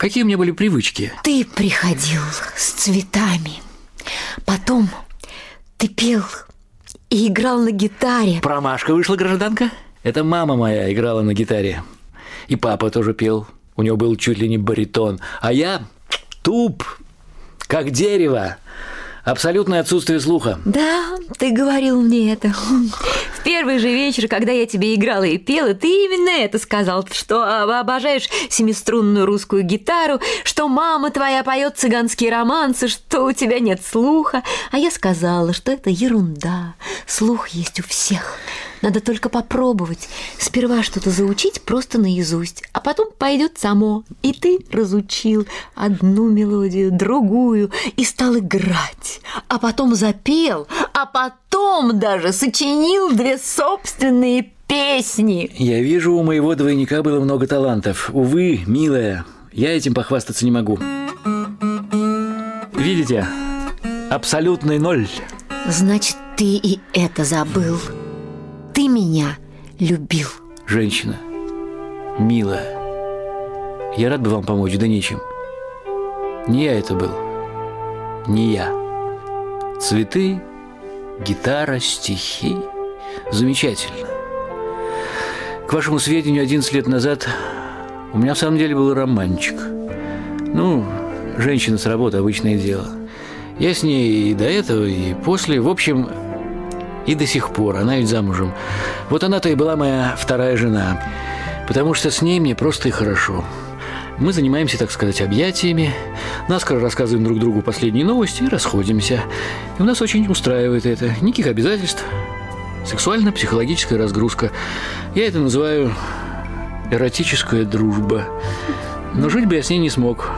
Какие у меня были привычки? Ты приходил с цветами. Потом ты пел и играл на гитаре. Промашка вышла, гражданка? Это мама моя играла на гитаре. И папа тоже пел. У него был чуть ли не баритон. А я туп, как дерево. Абсолютное отсутствие слуха. Да, ты говорил мне это. В первый же вечер, когда я тебе играла и пела, ты именно это сказал, что обожаешь семиструнную русскую гитару, что мама твоя поет цыганские романсы, что у тебя нет слуха. А я сказала, что это ерунда. Слух есть у всех. Надо только попробовать. Сперва что-то заучить просто наизусть, а потом пойдет само. И ты разучил одну мелодию, другую, и стал играть. А потом запел, а потом даже сочинил две собственные песни. Я вижу, у моего двойника было много талантов. Увы, милая, я этим похвастаться не могу. Видите? Абсолютный ноль. Значит, ты и это забыл ты меня любил. Женщина, милая, я рад бы вам помочь, да нечем. Не я это был, не я. Цветы, гитара, стихи. Замечательно. К вашему сведению, 11 лет назад у меня в самом деле был романчик. Ну, женщина с работы – обычное дело. Я с ней и до этого, и после. В общем, и до сих пор, она ведь замужем. Вот она-то и была моя вторая жена. Потому что с ней мне просто и хорошо. Мы занимаемся, так сказать, объятиями, наскоро рассказываем друг другу последние новости и расходимся. И у нас очень устраивает это. Никаких обязательств. Сексуально-психологическая разгрузка. Я это называю эротическая дружба. Но жить бы я с ней не смог.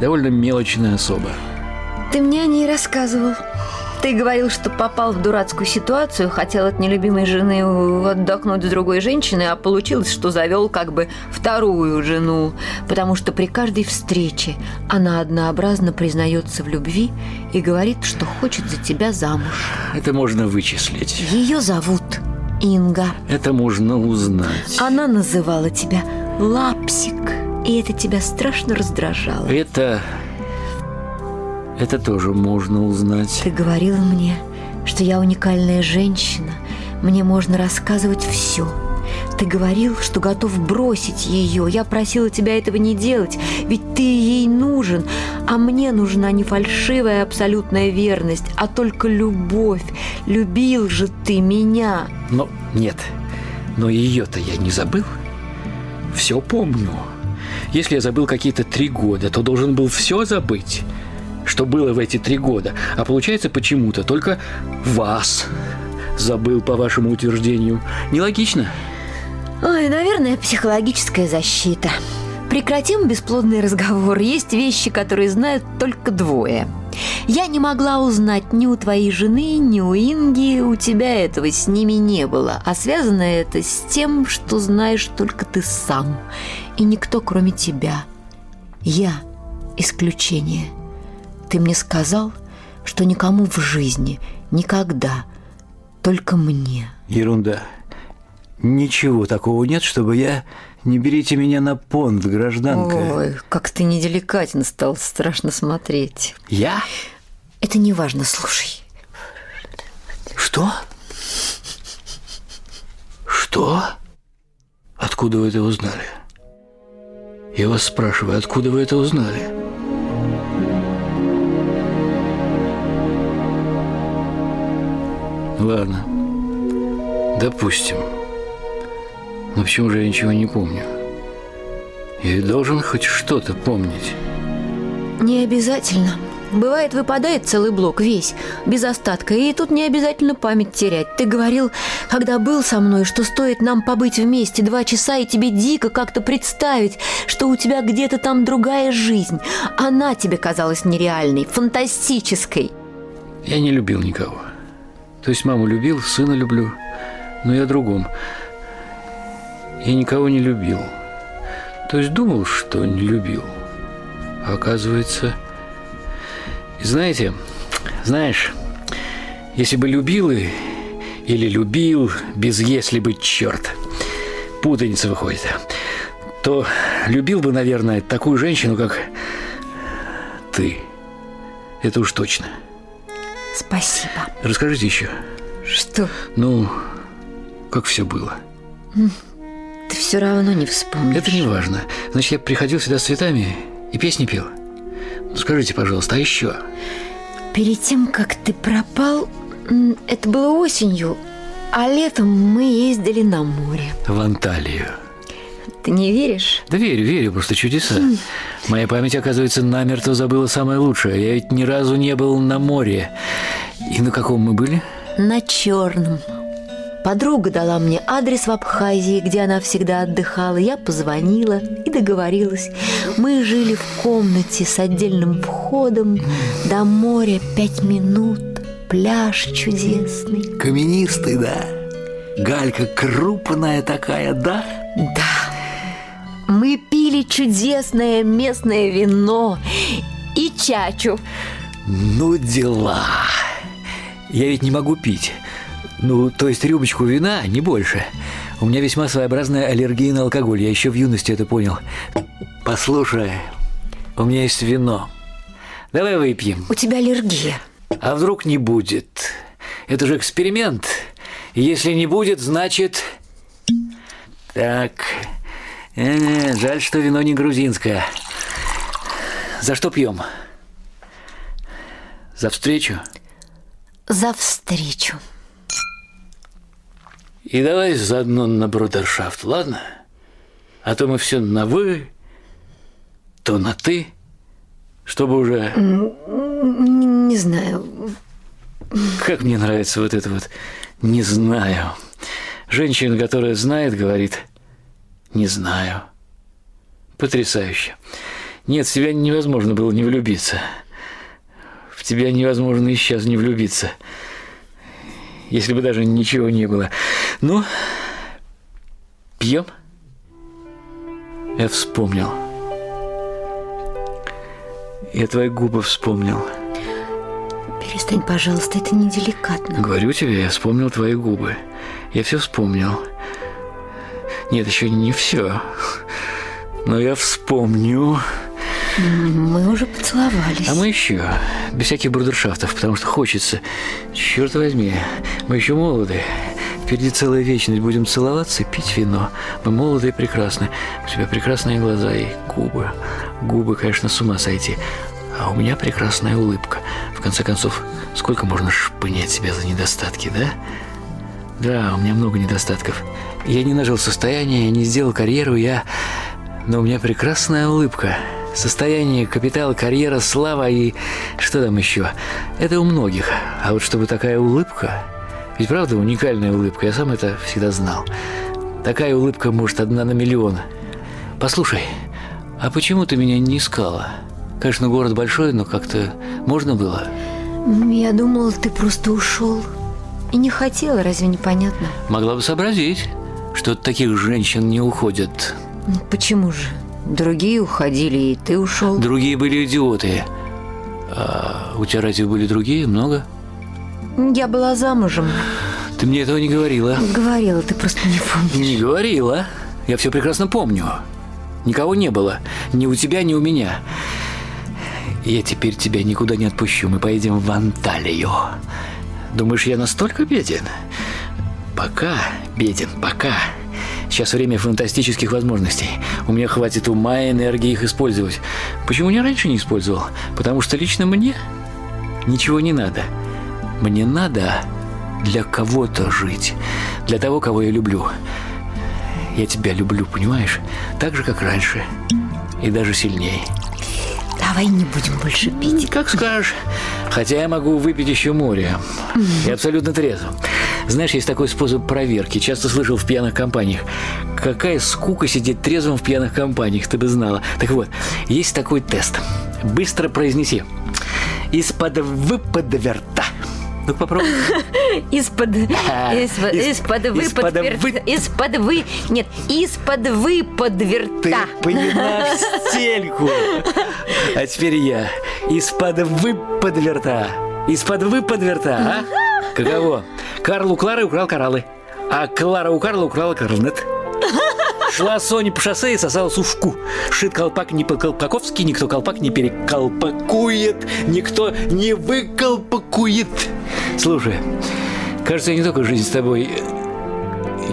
Довольно мелочная особа. Ты мне о ней рассказывал. Ты говорил, что попал в дурацкую ситуацию, хотел от нелюбимой жены отдохнуть с другой женщиной, а получилось, что завел как бы вторую жену, потому что при каждой встрече она однообразно признается в любви и говорит, что хочет за тебя замуж. Это можно вычислить. Ее зовут Инга. Это можно узнать. Она называла тебя Лапсик, и это тебя страшно раздражало. Это это тоже можно узнать. Ты говорила мне, что я уникальная женщина. Мне можно рассказывать все. Ты говорил, что готов бросить ее. Я просила тебя этого не делать, ведь ты ей нужен. А мне нужна не фальшивая абсолютная верность, а только любовь. Любил же ты меня. Но нет, но ее-то я не забыл. Все помню. Если я забыл какие-то три года, то должен был все забыть что было в эти три года, а получается почему-то только вас забыл по вашему утверждению. Нелогично? Ой, наверное, психологическая защита. Прекратим бесплодный разговор. Есть вещи, которые знают только двое. Я не могла узнать ни у твоей жены, ни у Инги, у тебя этого с ними не было. А связано это с тем, что знаешь только ты сам. И никто, кроме тебя. Я – исключение – ты мне сказал, что никому в жизни, никогда, только мне. Ерунда. Ничего такого нет, чтобы я... Не берите меня на понт, гражданка. Ой, как ты неделикатен стал, страшно смотреть. Я? Это не важно, слушай. Что? Что? Откуда вы это узнали? Я вас спрашиваю, откуда вы это узнали? Ладно. Допустим. Но почему же я ничего не помню? Я ведь должен хоть что-то помнить. Не обязательно. Бывает, выпадает целый блок, весь, без остатка, и тут не обязательно память терять. Ты говорил, когда был со мной, что стоит нам побыть вместе два часа, и тебе дико как-то представить, что у тебя где-то там другая жизнь. Она тебе казалась нереальной, фантастической. Я не любил никого. То есть маму любил, сына люблю, но я другом. Я никого не любил. То есть думал, что не любил. А оказывается... И знаете, знаешь, если бы любил и, или любил, без «если бы» черт, путаница выходит, то любил бы, наверное, такую женщину, как ты. Это уж точно. Спасибо. Расскажите еще. Что? Ну, как все было. Ты все равно не вспомнишь. Это не важно. Значит, я приходил сюда с цветами и песни пел. Ну, скажите, пожалуйста, а еще? Перед тем, как ты пропал, это было осенью, а летом мы ездили на море. В Анталию. Ты не веришь? Да верю, верю, просто чудеса. Моя память, оказывается, намертво забыла самое лучшее. Я ведь ни разу не был на море. И на каком мы были? На черном. Подруга дала мне адрес в Абхазии, где она всегда отдыхала. Я позвонила и договорилась. Мы жили в комнате с отдельным входом. До моря пять минут. Пляж чудесный. Каменистый, да? Галька крупная такая, да? Да. Мы пили чудесное местное вино и чачу. Ну, дела. Я ведь не могу пить. Ну, то есть рюмочку вина, не больше. У меня весьма своеобразная аллергия на алкоголь. Я еще в юности это понял. Послушай, у меня есть вино. Давай выпьем. У тебя аллергия. А вдруг не будет? Это же эксперимент. Если не будет, значит... Так. Э, жаль, что вино не грузинское. За что пьем? За встречу? За встречу. И давай заодно на брудершафт, ладно? А то мы все на «вы», то на «ты», чтобы уже... Не, не знаю. Как мне нравится вот это вот «не знаю». Женщина, которая знает, говорит «не знаю». Потрясающе. Нет, в тебя невозможно было не влюбиться. В тебя невозможно и сейчас не влюбиться. Если бы даже ничего не было. Ну, пьем? Я вспомнил. Я твои губы вспомнил. Перестань, пожалуйста, это неделикатно. Говорю тебе, я вспомнил твои губы. Я все вспомнил. Нет, еще не все. Но я вспомню. Мы уже поцеловались. А мы еще, без всяких брудершафтов, потому что хочется. Черт возьми, мы еще молоды. Впереди целая вечность. Будем целоваться и пить вино. Мы молоды и прекрасны. У тебя прекрасные глаза и губы. Губы, конечно, с ума сойти. А у меня прекрасная улыбка. В конце концов, сколько можно шпынять себя за недостатки, да? Да, у меня много недостатков. Я не нажил состояние, не сделал карьеру, я... Но у меня прекрасная улыбка. Состояние, капитал, карьера, слава и... Что там еще? Это у многих. А вот чтобы такая улыбка... Ведь правда уникальная улыбка, я сам это всегда знал. Такая улыбка, может, одна на миллион. Послушай, а почему ты меня не искала? Конечно, город большой, но как-то можно было? Я думала, ты просто ушел. И не хотела, разве непонятно? Могла бы сообразить, что от таких женщин не уходят. Ну, Почему же? Другие уходили, и ты ушел. Другие были идиоты. А у тебя разве были другие? Много? Я была замужем. Ты мне этого не говорила. Говорила, ты просто не помнишь. Не говорила. Я все прекрасно помню. Никого не было. Ни у тебя, ни у меня. Я теперь тебя никуда не отпущу. Мы поедем в Анталию. Думаешь, я настолько беден? Пока беден, пока. Сейчас время фантастических возможностей. У меня хватит ума и энергии их использовать. Почему я раньше не использовал? Потому что лично мне ничего не надо. Мне надо для кого-то жить. Для того, кого я люблю. Я тебя люблю, понимаешь? Так же, как раньше. И даже сильнее. Давай не будем больше пить. Как скажешь. Хотя я могу выпить еще море. Я абсолютно трезв. Знаешь, есть такой способ проверки. Часто слышал в пьяных компаниях. Какая скука сидеть трезвым в пьяных компаниях, ты бы знала. Так вот, есть такой тест. Быстро произнеси. Из-под выпада верта. Ну попробуй. Из-под... Из-под... Из- Из-под из-под вы-. Нет, из-под вы Ты подверта. поняла в стельку. А теперь я. Из-под выпад верта. Из-под выпад верта, а? Каково? Карл у Клары украл кораллы. А Клара у Карла украла коралнет. Шла Соня по шоссе и сосала сушку. Шит колпак не по-колпаковски, никто колпак не переколпакует, никто не выколпакует. Слушай, кажется, я не только жизнь с тобой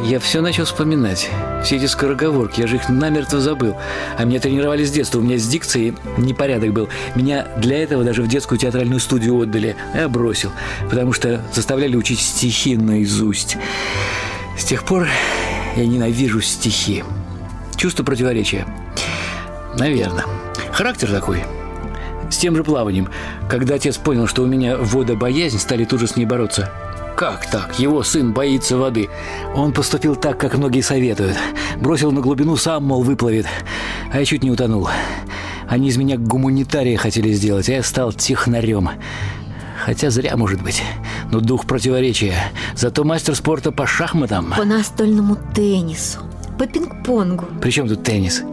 я все начал вспоминать. Все эти скороговорки, я же их намертво забыл. А меня тренировали с детства, у меня с дикцией непорядок был. Меня для этого даже в детскую театральную студию отдали. А я бросил, потому что заставляли учить стихи наизусть. С тех пор я ненавижу стихи. Чувство противоречия. Наверное. Характер такой. С тем же плаванием. Когда отец понял, что у меня водобоязнь, стали тут же с ней бороться – как так? Его сын боится воды. Он поступил так, как многие советуют. Бросил на глубину, сам, мол, выплывет. А я чуть не утонул. Они из меня гуманитария хотели сделать, а я стал технарем. Хотя зря, может быть. Но дух противоречия. Зато мастер спорта по шахматам. По настольному теннису. По пинг-понгу. При чем тут теннис?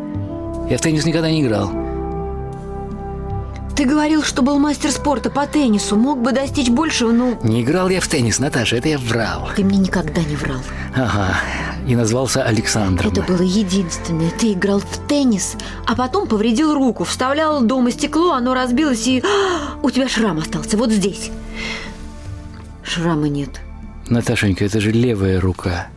Я в теннис никогда не играл. Ты говорил, что был мастер спорта по теннису. Мог бы достичь большего, но... Не играл я в теннис, Наташа, это я врал. Ты мне никогда не врал. Ага, и назвался Александром. Это было единственное. Ты играл в теннис, а потом повредил руку. Вставлял дома стекло, оно разбилось, и... У тебя шрам остался вот здесь. Шрама нет. Наташенька, это же левая рука.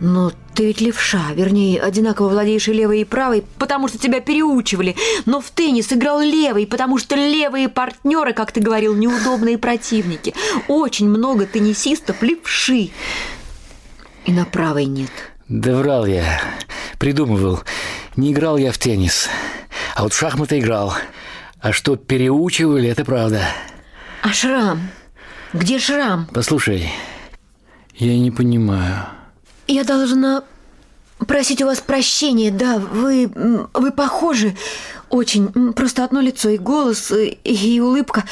Но ты ведь левша, вернее, одинаково владеешь и левой, и правой, потому что тебя переучивали. Но в теннис играл левый, потому что левые партнеры, как ты говорил, неудобные противники. Очень много теннисистов левши. И на правой нет. Да врал я. Придумывал. Не играл я в теннис. А вот в шахматы играл. А что переучивали, это правда. А шрам? Где шрам? Послушай, я не понимаю. Я должна просить у вас прощения, да, вы, вы похожи очень, просто одно лицо и голос, и улыбка,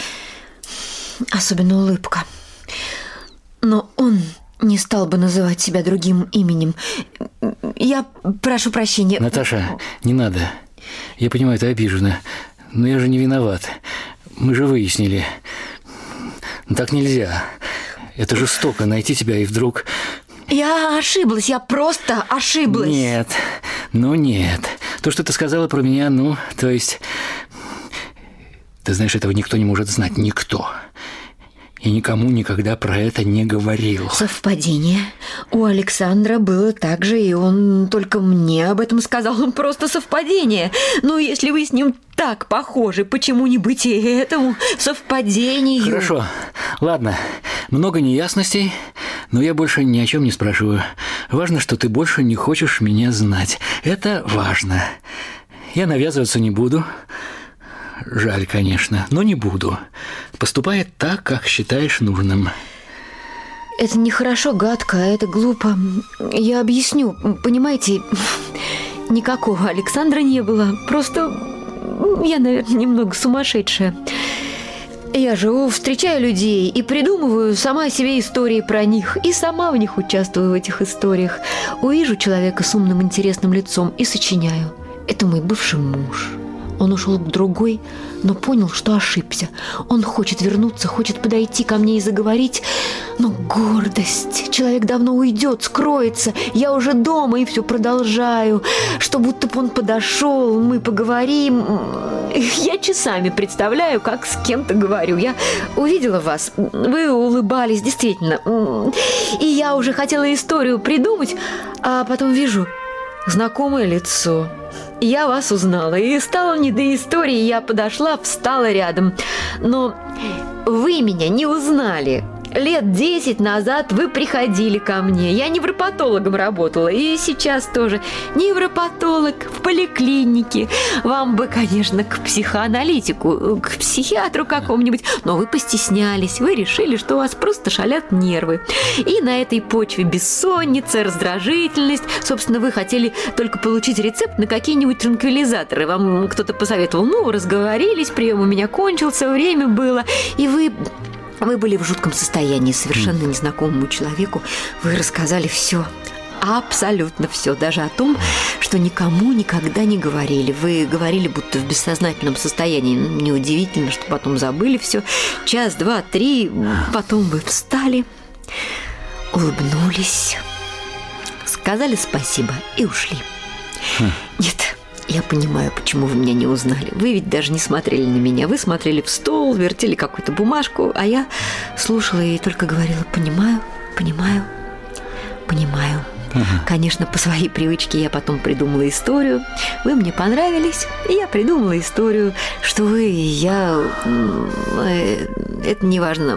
особенно улыбка. Но он не стал бы называть себя другим именем. Я прошу прощения. Наташа, не надо. Я понимаю, ты обижена, но я же не виноват. Мы же выяснили. Так нельзя. Это жестоко найти тебя и вдруг я ошиблась, я просто ошиблась. Нет, ну нет. То, что ты сказала про меня, ну, то есть... Ты знаешь, этого никто не может знать, никто. И никому никогда про это не говорил. Совпадение. У Александра было так же, и он только мне об этом сказал. Он просто совпадение. Ну, если вы с ним так похожи, почему не быть и этому совпадению? Хорошо. Ладно. Много неясностей. Но я больше ни о чем не спрашиваю. Важно, что ты больше не хочешь меня знать. Это важно. Я навязываться не буду. Жаль, конечно, но не буду. Поступай так, как считаешь нужным. Это нехорошо, гадко, это глупо. Я объясню. Понимаете, никакого Александра не было. Просто я, наверное, немного сумасшедшая. Я живу, встречаю людей и придумываю сама себе истории про них, и сама в них участвую в этих историях. Увижу человека с умным интересным лицом и сочиняю. Это мой бывший муж. Он ушел к другой, но понял, что ошибся. Он хочет вернуться, хочет подойти ко мне и заговорить, но гордость. Человек давно уйдет, скроется. Я уже дома и все продолжаю. Что будто бы он подошел, мы поговорим. Я часами представляю, как с кем-то говорю. Я увидела вас, вы улыбались, действительно. И я уже хотела историю придумать, а потом вижу знакомое лицо. Я вас узнала, и стало не до истории, я подошла, встала рядом. Но вы меня не узнали лет десять назад вы приходили ко мне. Я невропатологом работала, и сейчас тоже. Невропатолог в поликлинике. Вам бы, конечно, к психоаналитику, к психиатру какому-нибудь, но вы постеснялись. Вы решили, что у вас просто шалят нервы. И на этой почве бессонница, раздражительность. Собственно, вы хотели только получить рецепт на какие-нибудь транквилизаторы. Вам кто-то посоветовал, ну, разговорились, прием у меня кончился, время было, и вы вы были в жутком состоянии, совершенно незнакомому человеку. Вы рассказали все. Абсолютно все, даже о том, что никому никогда не говорили. Вы говорили, будто в бессознательном состоянии. Неудивительно, что потом забыли все. Час, два, три, потом вы встали, улыбнулись, сказали спасибо и ушли. Нет, я понимаю, почему вы меня не узнали. Вы ведь даже не смотрели на меня. Вы смотрели в стол, вертели какую-то бумажку, а я слушала и только говорила «понимаю, понимаю, понимаю». Конечно, по своей привычке я потом придумала историю. Вы мне понравились, и я придумала историю, что вы и я... э, Это не важно.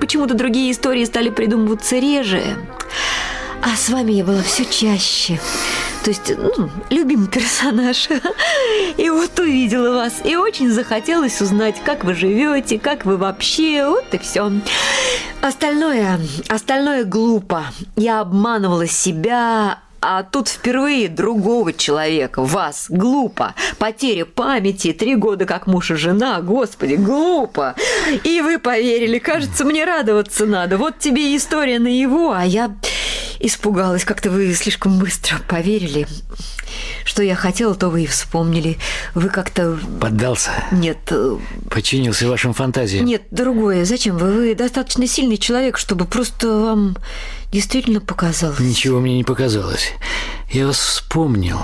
Почему-то другие истории стали придумываться реже. А с вами я была все чаще. То есть, ну, любимый персонаж. И вот увидела вас, и очень захотелось узнать, как вы живете, как вы вообще, вот и все. Остальное, остальное глупо. Я обманывала себя, а тут впервые другого человека, вас, глупо. Потеря памяти, три года как муж и жена, господи, глупо. И вы поверили, кажется, мне радоваться надо. Вот тебе история на его, а я испугалась. Как-то вы слишком быстро поверили. Что я хотела, то вы и вспомнили. Вы как-то... Поддался. Нет, э, Подчинился вашим фантазиям. нет, другое. Зачем вы? Вы достаточно сильный человек, чтобы просто вам действительно показалось. Ничего мне не показалось. Я вас вспомнил.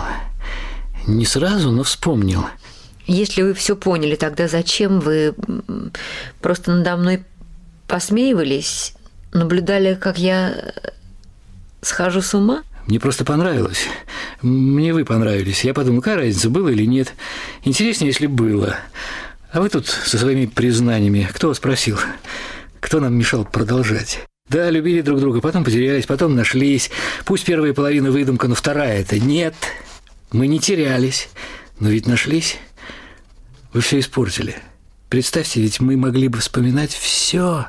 Не сразу, но вспомнил. Если вы все поняли, тогда зачем вы просто надо мной посмеивались, наблюдали, как я схожу с ума? Мне просто понравилось. Мне вы понравились. Я подумал, какая разница, было или нет. Интереснее, если было. А вы тут со своими признаниями. Кто вас спросил? Кто нам мешал продолжать? Да, любили друг друга, потом потерялись, потом нашлись. Пусть первая половина выдумка, но вторая это нет. Мы не терялись, но ведь нашлись. Вы все испортили. Представьте, ведь мы могли бы вспоминать все,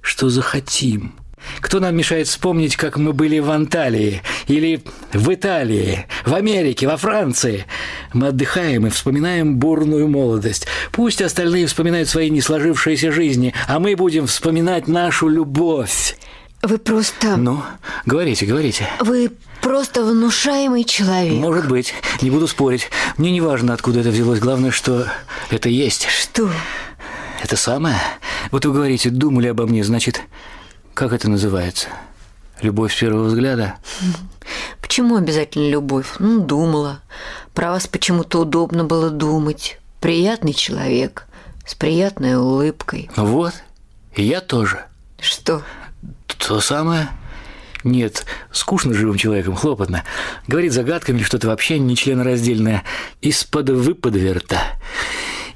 что захотим. Кто нам мешает вспомнить, как мы были в Анталии, или в Италии, в Америке, во Франции? Мы отдыхаем и вспоминаем бурную молодость. Пусть остальные вспоминают свои не сложившиеся жизни, а мы будем вспоминать нашу любовь. Вы просто... Ну, говорите, говорите. Вы просто внушаемый человек. Может быть, не буду спорить. Мне не важно, откуда это взялось. Главное, что это есть. Что? Это самое? Вот вы говорите, думали обо мне, значит, как это называется? Любовь с первого взгляда? Почему обязательно любовь? Ну, думала. Про вас почему-то удобно было думать. Приятный человек, с приятной улыбкой. Вот. И я тоже. Что? То самое? Нет, скучно живым человеком, хлопотно. Говорит загадками или что-то вообще не членораздельное. Из-под выподверта.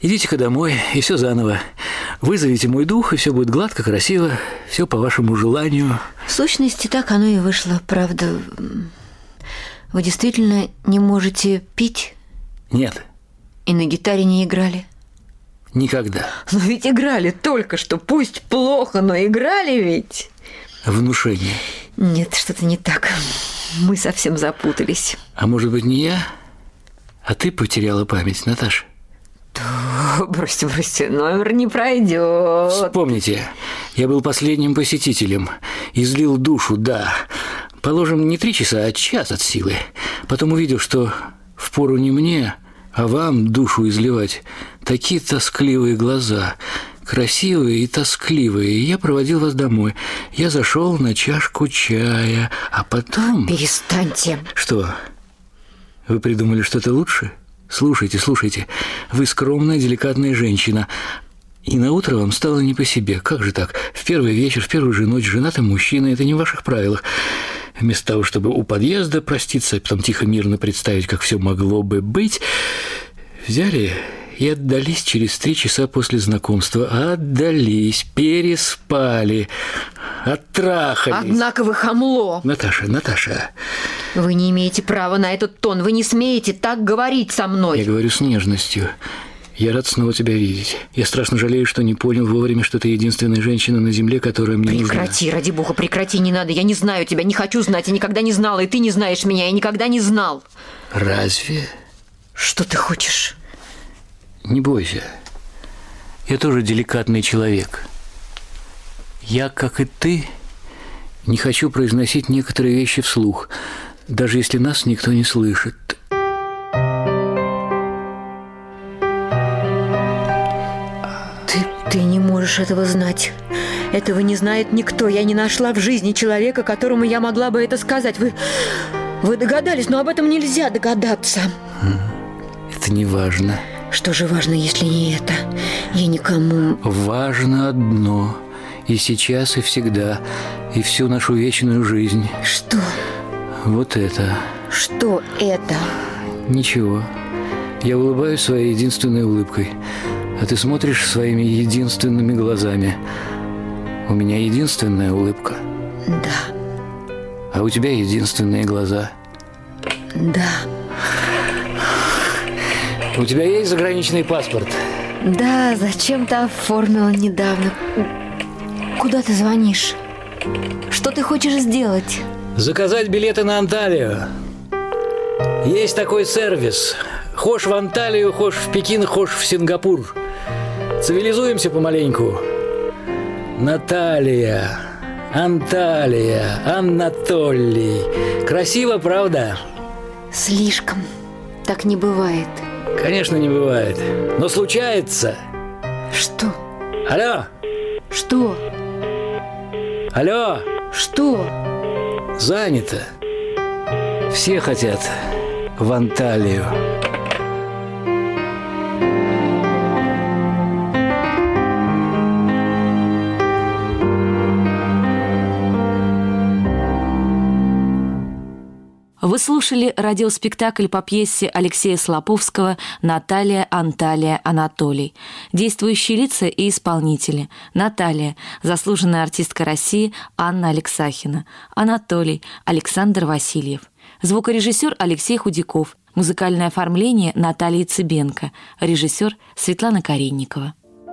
Идите-ка домой, и все заново. Вызовите мой дух, и все будет гладко, красиво, все по вашему желанию. В сущности, так оно и вышло. Правда, вы действительно не можете пить Нет, и на гитаре не играли? никогда. Но ведь играли только что. Пусть плохо, но играли ведь. Внушение. Нет, что-то не так. Мы совсем запутались. А может быть, не я? А ты потеряла память, Наташа? О, бросьте, бросьте, номер не пройдет. Вспомните, я был последним посетителем. Излил душу, да. Положим, не три часа, а час от силы. Потом увидел, что впору не мне, а вам душу изливать. Такие тоскливые глаза, красивые и тоскливые. И я проводил вас домой. Я зашел на чашку чая, а потом... Перестаньте. Что? Вы придумали что-то лучше? Слушайте, слушайте. Вы скромная, деликатная женщина. И на утро вам стало не по себе. Как же так? В первый вечер, в первую же ночь женатый мужчина. Это не в ваших правилах. Вместо того, чтобы у подъезда проститься, а потом тихо мирно представить, как все могло бы быть, взяли и отдались через три часа после знакомства. Отдались, переспали, оттрахались. Однако вы хамло. Наташа, Наташа, Вы не имеете права на этот тон. Вы не смеете так говорить со Я мной. говорю с нежностью. Я рад снова тебя видеть. Я страшно жалею, что не понял вовремя, что ты единственная женщина на земле, которая мне нужна. Прекрати, ради бога, прекрати, не надо. Я не знаю тебя, не хочу знать, я никогда не знала, и ты не знаешь меня, я никогда не знал. Разве? Что ты хочешь? Не бойся. Я тоже деликатный человек. Я, как и ты, не хочу произносить некоторые вещи вслух, даже если нас никто не слышит. Ты, ты не можешь этого знать. Этого не знает никто. Я не нашла в жизни человека, которому я могла бы это сказать. Вы, Вы догадались, но об этом нельзя догадаться. Это не важно. Что же важно, если не это? Я никому... Важно одно. И сейчас, и всегда. И всю нашу вечную жизнь. Что? Вот это. Что это? Ничего. Я улыбаюсь своей единственной улыбкой. А ты смотришь своими единственными глазами. У меня единственная улыбка. Да. А у тебя единственные глаза. Да. У тебя есть заграничный паспорт? Да, зачем-то оформила недавно. Куда ты звонишь? Что ты хочешь сделать? Заказать билеты на Анталию. Есть такой сервис. Хошь в Анталию, хошь в Пекин, хошь в Сингапур. Цивилизуемся помаленьку. Наталья, Анталия, Анатолий. Красиво, правда? Слишком. Так не бывает. Конечно, не бывает. Но случается. Что? Алло, Что? алло, Что? Занято. Все хотят в Анталию. Вы слушали радиоспектакль по пьесе Алексея Слоповского «Наталья, Анталия, Анатолий». Действующие лица и исполнители. Наталья – заслуженная артистка России Анна Алексахина. Анатолий – Александр Васильев. Звукорежиссер Алексей Худяков. Музыкальное оформление Натальи Цыбенко. Режиссер Светлана Каренникова.